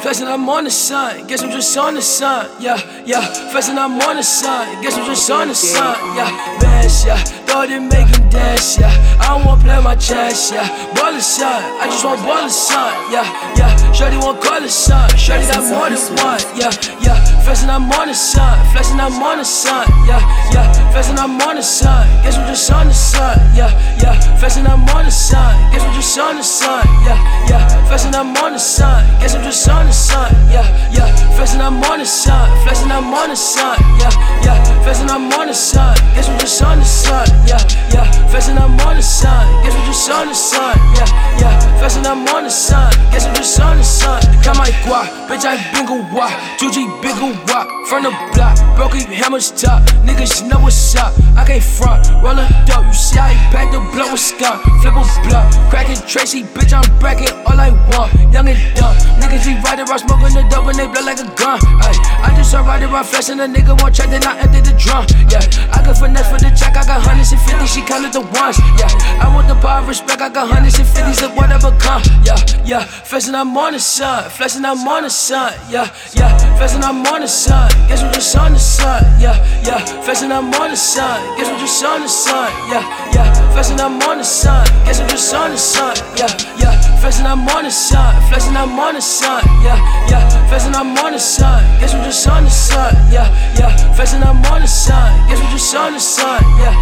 flexing, I'm on the sun. Guess I'm just on the sun. Yeah, yeah, flexing, I'm on the sun. Guess I'm just on the sun. Yeah, bash, yeah, thought it make him dance. Yeah, I don't wanna play my chest. Yeah, ball the sun. I just want ball the sun. Yeah, yeah, Shorty want call the sun. Shorty got more than one. Yeah, yeah, flexing, I'm on the sun. Flexing, I'm on the sun. Yeah, yeah, flexing, I'm on the sun. Guess I'm just on the sun. Yeah, yeah, flexing, I'm on the sun. Guess I'm just on the sun. Yeah, yeah, flexing, I'm on the sun. Guess I'm just on the sun. Yeah, yeah, flexing, I'm on the sun. Flexing, I'm on the sun. Yeah, yeah, flexing, I'm on the sun. Guess I'm just on the sun. Yeah, yeah, flexing, I'm on the sun. Guess I'm just on the sun. Yeah, yeah, flexing, I'm on the sun. Guess I'm just on the sun. Got my guap, bitch, I bingo wop. 2G bigger wop. From the block, broke hammers top. Niggas know what's up. I can't front, roll a dope. You see I pack the blow with skunk. Flip a blunt, cracking Tracy, bitch, I'm bracking all I want. Young and dumb. Niggas be riding around smoking the dope and they blow like a gun. Ay, I just riding around flashing a nigga won't check, then I empty the drum. Yeah, I got finesse for the check, I got hundreds and fifties, she counted the ones. Yeah, I want the power respect, I got hundreds and fifties of whatever come. Yeah, yeah, flexing, I'm on the sun. Flexing, I'm on the sun. Yeah, yeah, flexing, I'm on the sun. Guess I'm just on the sun. Yeah, yeah, flexing, I'm on the sun. Guess I'm just on the sun. Yeah, yeah, flexing, I'm on the sun. Guess I'm just on the sun. Yeah, yeah, flexing, I'm on the sun. Flexing, I'm on the sun. Yeah, yeah, flexing, I'm on the sun. Guess I'm just on the sun. Yeah, yeah, flexing, I'm on the sun. Guess I'm just on the sun. Yeah,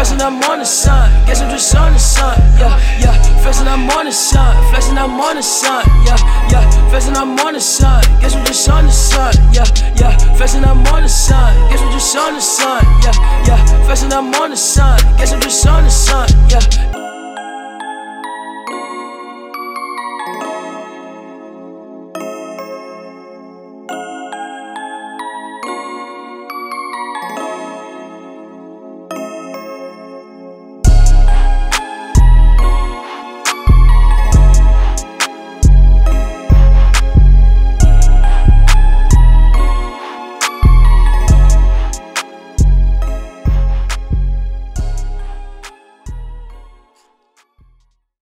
flexing, I'm on the sun. Guess I'm just on the sun. Yeah, yeah. Flexing, I'm on the sun. Flexing, I'm on the sun. Yeah, yeah. Flexing, I'm on the sun. Guess I'm just on the sun. Yeah, yeah. Flexing, I'm on the sun. Guess I'm just on the sun. Yeah, yeah. Flexing, I'm on the sun. Guess I'm just on the sun. Yeah.